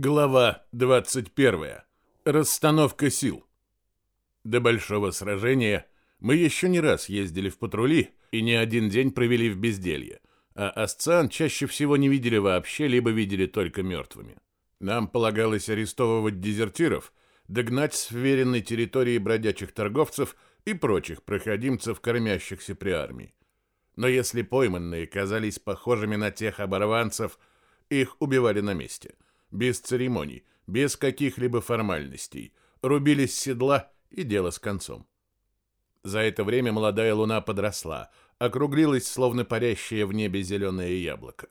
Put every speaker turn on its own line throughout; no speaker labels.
Глава 21. Расстановка сил. До большого сражения мы еще не раз ездили в патрули и не один день провели в безделье, а Асциан чаще всего не видели вообще, либо видели только мертвыми. Нам полагалось арестовывать дезертиров, догнать с вверенной территории бродячих торговцев и прочих проходимцев, кормящихся при армии. Но если пойманные казались похожими на тех оборванцев, их убивали на месте – без церемоний, без каких-либо формальностей, рубились с седла и дело с концом. За это время молодая луна подросла, округлилась, словно парящее в небе зеленое яблоко.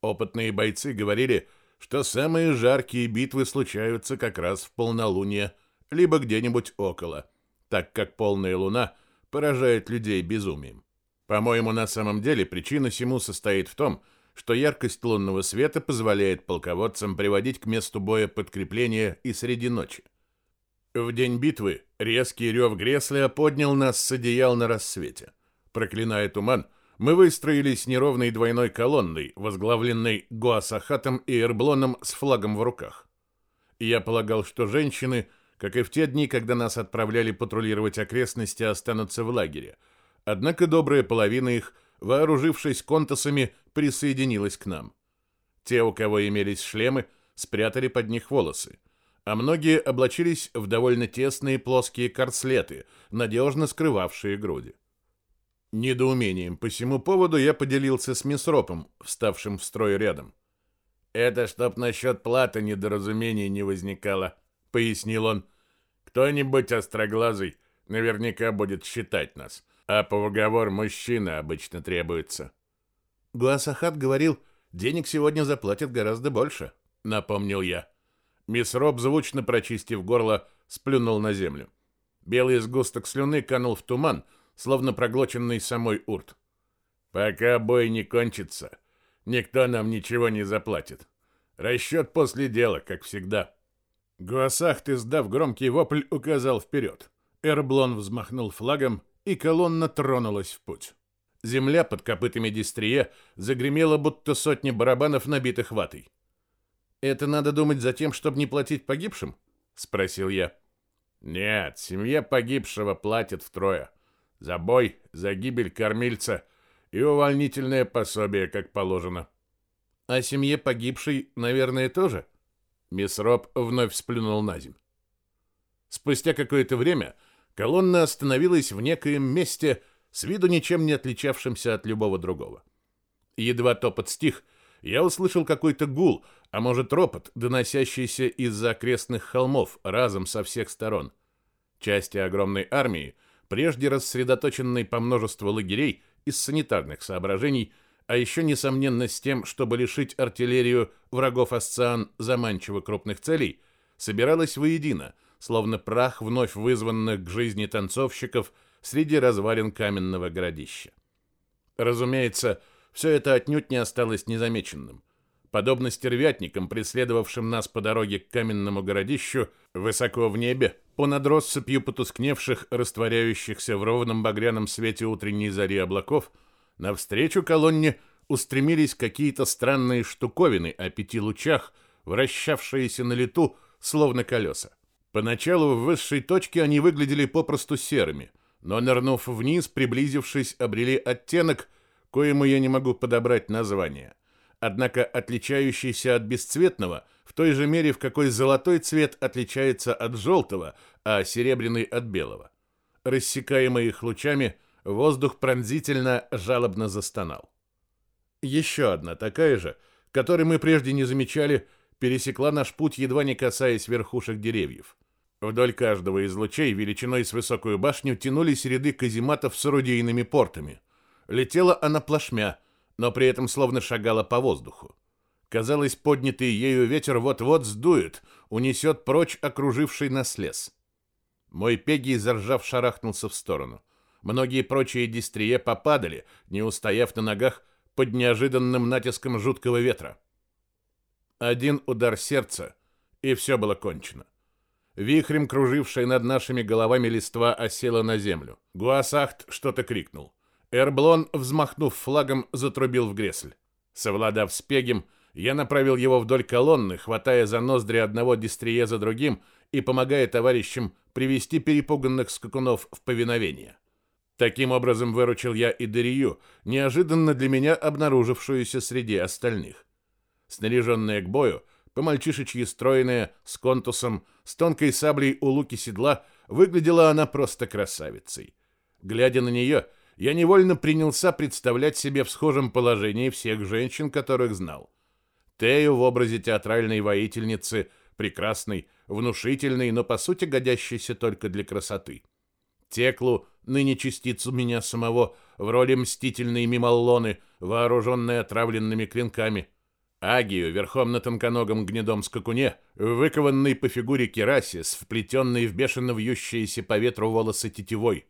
Опытные бойцы говорили, что самые жаркие битвы случаются как раз в полнолуние, либо где-нибудь около, так как полная луна поражает людей безумием. По-моему, на самом деле причина всему состоит в том, что что яркость лунного света позволяет полководцам приводить к месту боя подкрепления и среди ночи. В день битвы резкий рев Греслия поднял нас с одеял на рассвете. Проклиная туман, мы выстроились неровной двойной колонной, возглавленной Гуасахатом и Эрблоном с флагом в руках. Я полагал, что женщины, как и в те дни, когда нас отправляли патрулировать окрестности, останутся в лагере. Однако добрая половина их – вооружившись контасами, присоединилась к нам. Те, у кого имелись шлемы, спрятали под них волосы, а многие облачились в довольно тесные плоские корслеты, надежно скрывавшие груди. Недоумением по всему поводу я поделился с мисс Ропом, вставшим в строй рядом. «Это чтоб насчет платы недоразумений не возникало», — пояснил он. «Кто-нибудь остроглазый наверняка будет считать нас, а по уговор мужчина обычно требуется.
Гуасахат говорил, денег сегодня заплатят гораздо больше, напомнил я.
Мисс Роб, звучно прочистив горло, сплюнул на землю. Белый сгусток слюны канул в туман, словно проглоченный самой урт. Пока бой не кончится, никто нам ничего не заплатит. Расчет после дела, как всегда. Гуасахт, издав громкий вопль, указал вперед. Эрблон взмахнул флагом, и колонна тронулась в путь. Земля под копытами дистрия загремела, будто сотни барабанов, набитых ватой.
«Это надо думать за тем, чтобы не платить погибшим?» — спросил я.
«Нет, семья погибшего платит втрое. За бой, за гибель кормильца и увольнительное пособие, как положено».
«А семье погибшей, наверное, тоже?»
Мисс Роб вновь сплюнул на земь. Спустя какое-то время колонна остановилась в некоем месте, с виду ничем не отличавшимся от любого другого. Едва топот стих, я услышал какой-то гул, а может ропот, доносящийся из-за окрестных холмов, разом со всех сторон. Части огромной армии, прежде рассредоточенной по множеству лагерей из санитарных соображений, а еще, несомненно, с тем, чтобы лишить артиллерию врагов Асциан заманчиво крупных целей, собиралась воедино — словно прах вновь вызванных к жизни танцовщиков среди развалин каменного городища. Разумеется, все это отнюдь не осталось незамеченным. Подобно стервятникам, преследовавшим нас по дороге к каменному городищу, высоко в небе, понад россыпью потускневших, растворяющихся в ровном багряном свете утренней зари облаков, навстречу колонне устремились какие-то странные штуковины о пяти лучах, вращавшиеся на лету, словно колеса. Поначалу в высшей точке они выглядели попросту серыми, но, нырнув вниз, приблизившись, обрели оттенок, коему я не могу подобрать название, однако отличающийся от бесцветного в той же мере, в какой золотой цвет отличается от желтого, а серебряный от белого. Рассекаемый их лучами, воздух пронзительно, жалобно застонал. Еще одна такая же, которой мы прежде не замечали, пересекла наш путь, едва не касаясь верхушек деревьев. Вдоль каждого из лучей величиной с высокую башню тянулись ряды казематов с орудийными портами. Летела она плашмя, но при этом словно шагала по воздуху. Казалось, поднятый ею ветер вот-вот сдует, унесет прочь окруживший нас лес. Мой Пегий, заржав, шарахнулся в сторону. Многие прочие дистрие попадали, не устояв на ногах под неожиданным натиском жуткого ветра. Один удар сердца, и все было кончено. Вихрем кружившая над нашими головами листва осела на землю. Гуасахт что-то крикнул. Эрблон, взмахнув флагом, затрубил в гресль. Совладав с Пегем, я направил его вдоль колонны, хватая за ноздри одного дистрие за другим и помогая товарищам привести перепуганных скакунов в повиновение. Таким образом выручил я и Дарию, неожиданно для меня обнаружившуюся среди остальных. Снаряженная к бою, по-мальчишечьи стройная, с контусом, с тонкой саблей у луки седла, выглядела она просто красавицей. Глядя на нее, я невольно принялся представлять себе в схожем положении всех женщин, которых знал. Тею в образе театральной воительницы, прекрасной, внушительной, но по сути годящейся только для красоты. Теклу, ныне частицу меня самого, в роли мстительной Мималлоны, вооруженной отравленными клинками. Агию, верхом на тонконогом гнедом скакуне, выкованный по фигуре кераси, с вплетенной в бешено вьющиеся по ветру волосы тетивой.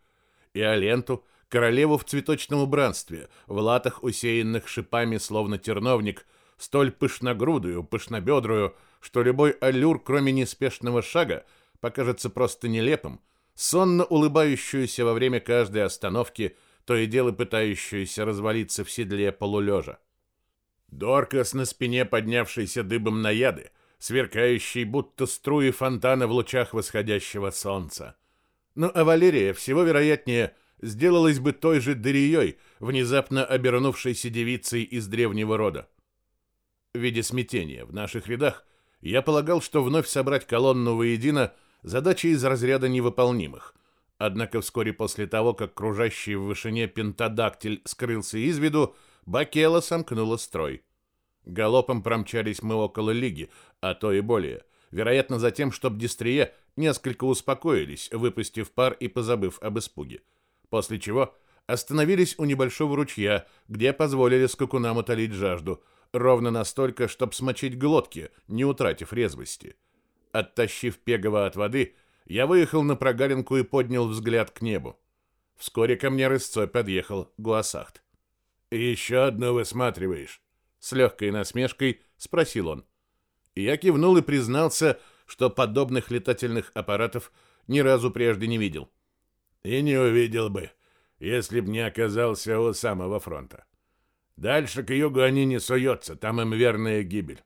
И Аленту, королеву в цветочном убранстве, в латах, усеянных шипами, словно терновник, столь пышногрудую, пышнобедрую, что любой аллюр, кроме неспешного шага, покажется просто нелепым, сонно улыбающуюся во время каждой остановки, то и дело пытающуюся развалиться в седле полулежа. Доркас на спине, поднявшийся дыбом на яды, сверкающий, будто струи фонтана в лучах восходящего солнца. Ну а Валерия, всего вероятнее, сделалась бы той же Дарией, внезапно обернувшейся девицей из древнего рода. В виде смятения в наших рядах я полагал, что вновь собрать колонну воедино — задача из разряда невыполнимых. Однако вскоре после того, как кружащий в вышине пентадактиль скрылся из виду, Бакела сомкнула строй. Галопом промчались мы около лиги, а то и более. Вероятно, за тем, чтобы Дистрие несколько успокоились, выпустив пар и позабыв об испуге. После чего остановились у небольшого ручья, где позволили скакунам утолить жажду, ровно настолько, чтобы смочить глотки, не утратив резвости. — Оттащив Пегова от воды, я выехал на прогалинку и поднял взгляд к небу. Вскоре ко мне рысцой подъехал Гуасахт. «Еще одно высматриваешь?» С легкой насмешкой спросил он. я кивнул и признался, что подобных летательных аппаратов ни разу прежде не видел. «И не увидел бы, если б не оказался у самого фронта. Дальше к югу они не суются, там им верная гибель.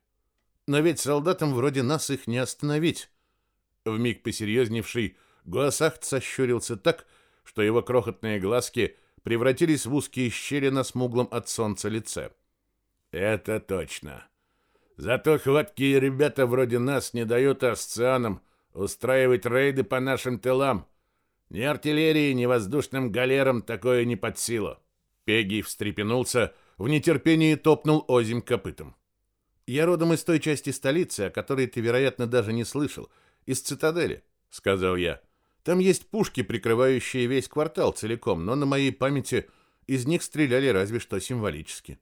Но ведь солдатам вроде нас их не остановить. Вмиг посерьезневший, Гуасахт сощурился так, что его крохотные глазки превратились в узкие щели на смуглом от солнца лице. Это точно. Зато хваткие ребята вроде нас не дают асцианам устраивать рейды по нашим тылам. Ни артиллерии, ни воздушным галерам такое не под силу. Пегий встрепенулся, в нетерпении топнул озим копытом. Я родом из той части столицы, о которой ты, вероятно, даже не слышал, из цитадели, сказал я. Там есть пушки, прикрывающие весь квартал целиком, но на моей памяти из них стреляли разве что символически.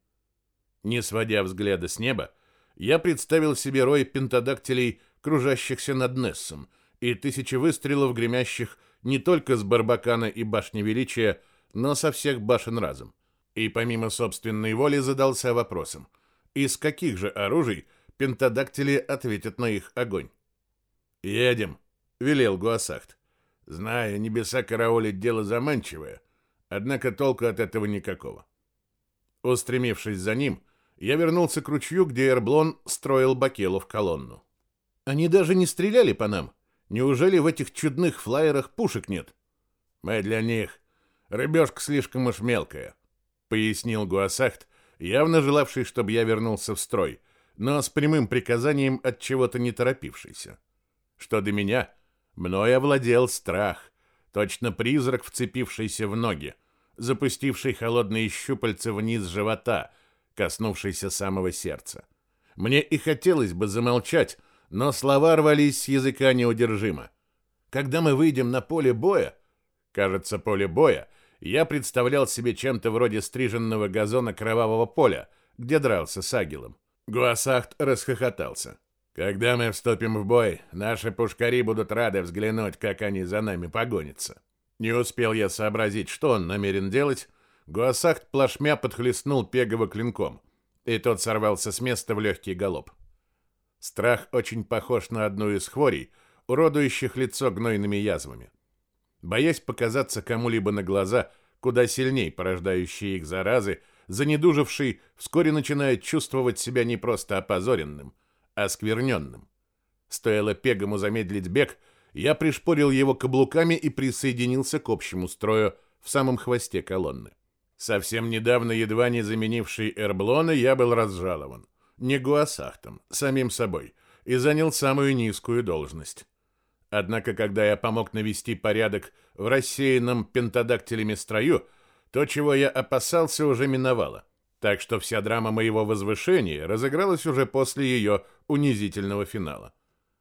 Не сводя взгляда с неба, я представил себе рой пентадактилей, кружащихся над Нессом, и тысячи выстрелов, гремящих не только с Барбакана и Башни Величия, но со всех башен разом. И помимо собственной воли задался вопросом — из каких же оружий пентадактили ответят на их огонь? «Едем», — велел Гуасахт. «Знаю, небеса караулить дело заманчивое, однако толку от этого никакого». Устремившись за ним, я вернулся к ручью, где Эрблон строил Бакелу в колонну. «Они даже не стреляли по нам. Неужели в этих чудных флайерах пушек нет?» «Мы для них. Рыбешка слишком уж мелкая», — пояснил Гуасахт, явно желавший, чтобы я вернулся в строй, но с прямым приказанием от чего-то не торопившийся. Что до меня, мной овладел страх, точно призрак, вцепившийся в ноги, запустивший холодные щупальца вниз живота, коснувшийся самого сердца. Мне и хотелось бы замолчать, но слова рвались с языка неудержимо. Когда мы выйдем на поле боя, кажется, поле боя — я представлял себе чем-то вроде стриженного газона кровавого поля, где дрался с Агилом. Гуасахт расхохотался. «Когда мы вступим в бой, наши пушкари будут рады взглянуть, как они за нами погонятся». Не успел я сообразить, что он намерен делать. Гуасахт плашмя подхлестнул Пегова клинком, и тот сорвался с места в легкий галоп. Страх очень похож на одну из хворей, уродующих лицо гнойными язвами боясь показаться кому-либо на глаза, куда сильней порождающие их заразы, занедуживший, вскоре начинает чувствовать себя не просто опозоренным, а скверненным. Стоило Пегому замедлить бег, я пришпорил его каблуками и присоединился к общему строю в самом хвосте колонны. Совсем недавно, едва не заменивший Эрблона, я был разжалован. Не Гуасахтом, самим собой, и занял самую низкую должность. Однако, когда я помог навести порядок в рассеянном пентадактилями строю, то, чего я опасался, уже миновало. Так что вся драма моего возвышения разыгралась уже после ее унизительного финала.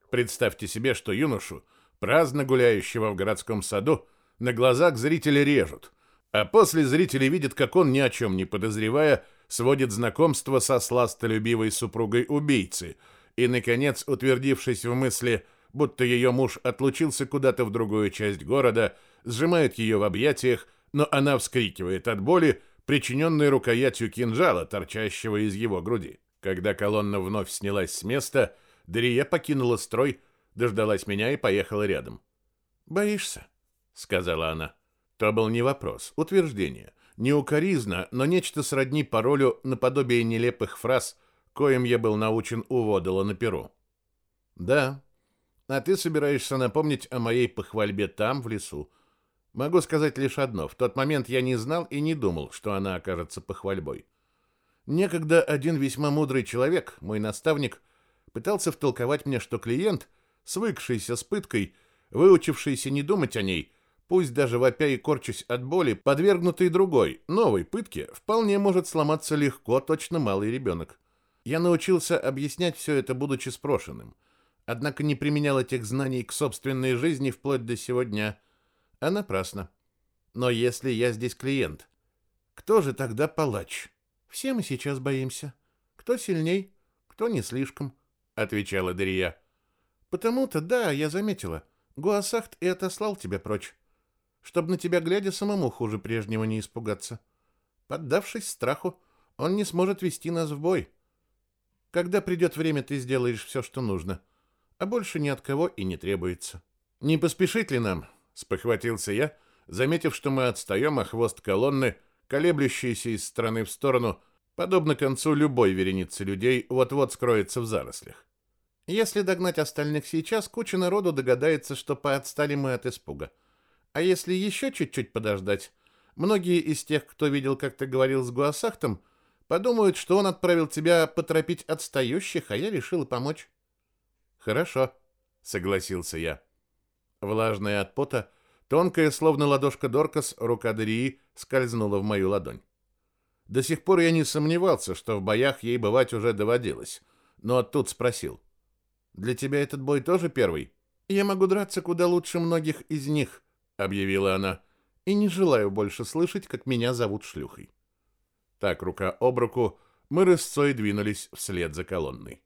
Представьте себе, что юношу, праздно гуляющего в городском саду, на глазах зрители режут, а после зрители видят, как он, ни о чем не подозревая, сводит знакомство со сластолюбивой супругой убийцы и, наконец, утвердившись в мысли, будто ее муж отлучился куда-то в другую часть города, сжимает ее в объятиях, но она вскрикивает от боли, причиненной рукоятью кинжала, торчащего из его груди. Когда колонна вновь снялась с места, Дария покинула строй, дождалась меня и поехала рядом. «Боишься?» — сказала она. То был не вопрос, утверждение. Не укоризна, но нечто сродни паролю наподобие нелепых фраз, коим я был научен у Водола на перу. «Да. А ты собираешься напомнить о моей похвальбе там, в лесу. Могу сказать лишь одно. В тот момент я не знал и не думал, что она окажется похвальбой. Некогда один весьма мудрый человек, мой наставник, пытался втолковать мне, что клиент, свыкшийся с пыткой, выучившийся не думать о ней, пусть даже вопя и корчась от боли, подвергнутый другой, новой пытке, вполне может сломаться легко, точно малый ребенок. Я научился объяснять все это, будучи спрошенным, однако не применял этих знаний к собственной жизни вплоть до сегодня, а напрасно. Но если я здесь клиент, кто же тогда палач? Все мы сейчас боимся. Кто сильней, кто не слишком отвечала Дария. Потому-то, да, я заметила. Гуасахт и отослал тебя прочь, чтобы на тебя глядя самому хуже прежнего не испугаться. Поддавшись страху, он не сможет вести нас в бой. Когда придет время, ты сделаешь все, что нужно, а больше ни от кого и не требуется. Не поспешить ли нам? спохватился я, заметив, что мы отстаем, а хвост колонны, колеблющийся из стороны в сторону, подобно концу любой вереницы людей, вот-вот скроется в зарослях. Если догнать остальных сейчас, куча народу догадается, что поотстали мы от испуга. А если еще чуть-чуть подождать, многие из тех, кто видел, как ты говорил с Гуасахтом, подумают, что он отправил тебя поторопить отстающих, а я решила помочь. Хорошо, согласился я. Влажная от пота, тонкая, словно ладошка Доркас, рука Дарии скользнула в мою ладонь. До сих пор я не сомневался, что в боях ей бывать уже доводилось, но тут спросил — для тебя этот бой тоже первый? Я могу драться куда лучше многих из них, объявила она. И не желаю больше слышать, как меня зовут шлюхой. Так рука об руку мы рысцой двинулись вслед за колонной.